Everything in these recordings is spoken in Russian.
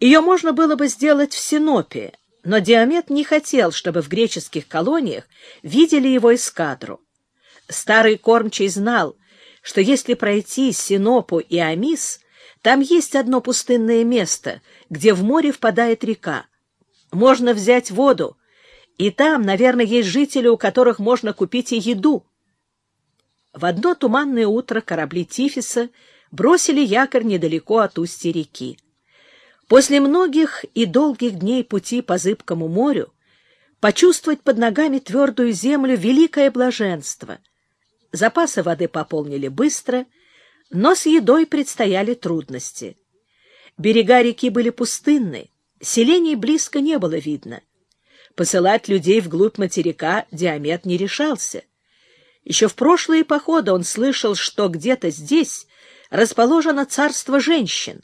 Ее можно было бы сделать в Синопе, но Диамет не хотел, чтобы в греческих колониях видели его эскадру. Старый кормчий знал, что если пройти Синопу и Амис, там есть одно пустынное место, где в море впадает река. Можно взять воду, и там, наверное, есть жители, у которых можно купить и еду. В одно туманное утро корабли Тифиса бросили якорь недалеко от устья реки. После многих и долгих дней пути по зыбкому морю почувствовать под ногами твердую землю — великое блаженство. Запасы воды пополнили быстро, но с едой предстояли трудности. Берега реки были пустынны, селений близко не было видно. Посылать людей вглубь материка Диамет не решался. Еще в прошлые походы он слышал, что где-то здесь расположено царство женщин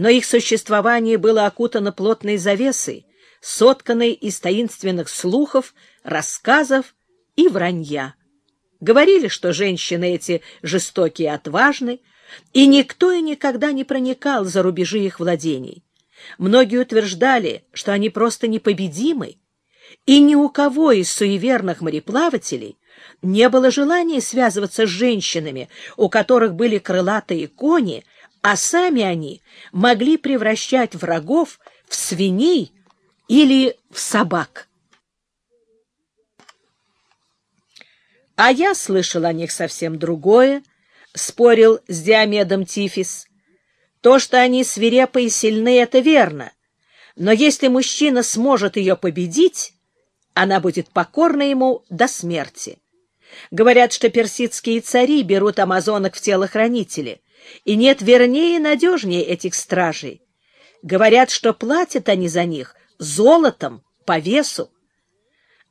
но их существование было окутано плотной завесой, сотканной из таинственных слухов, рассказов и вранья. Говорили, что женщины эти жестокие и отважны, и никто и никогда не проникал за рубежи их владений. Многие утверждали, что они просто непобедимы, и ни у кого из суеверных мореплавателей не было желания связываться с женщинами, у которых были крылатые кони — а сами они могли превращать врагов в свиней или в собак. А я слышал о них совсем другое, спорил с Диомедом Тифис. То, что они свирепы и сильны, это верно. Но если мужчина сможет ее победить, она будет покорна ему до смерти. Говорят, что персидские цари берут амазонок в телохранители — и нет вернее и надежнее этих стражей. Говорят, что платят они за них золотом по весу.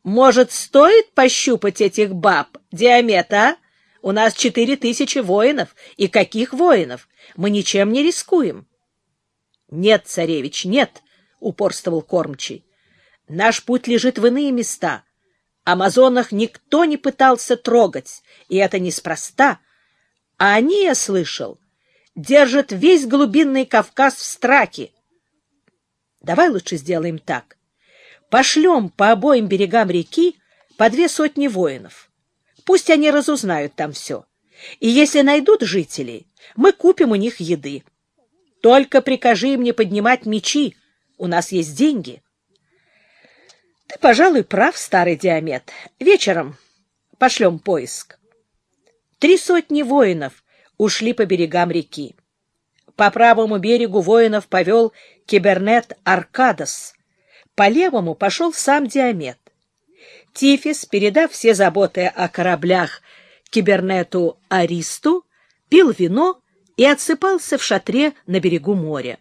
Может, стоит пощупать этих баб, Диамет, а? У нас четыре тысячи воинов. И каких воинов? Мы ничем не рискуем. — Нет, царевич, нет, — упорствовал кормчий. — Наш путь лежит в иные места. Амазонах никто не пытался трогать, и это неспроста. А они, я слышал, держат весь глубинный Кавказ в страхе. Давай лучше сделаем так. Пошлем по обоим берегам реки по две сотни воинов. Пусть они разузнают там все. И если найдут жителей, мы купим у них еды. Только прикажи им не поднимать мечи. У нас есть деньги. Ты, пожалуй, прав, старый Диамет. Вечером пошлем поиск. Три сотни воинов ушли по берегам реки. По правому берегу воинов повел кибернет Аркадос, по левому пошел сам Диамет. Тифис, передав все заботы о кораблях кибернету Аристу, пил вино и отсыпался в шатре на берегу моря.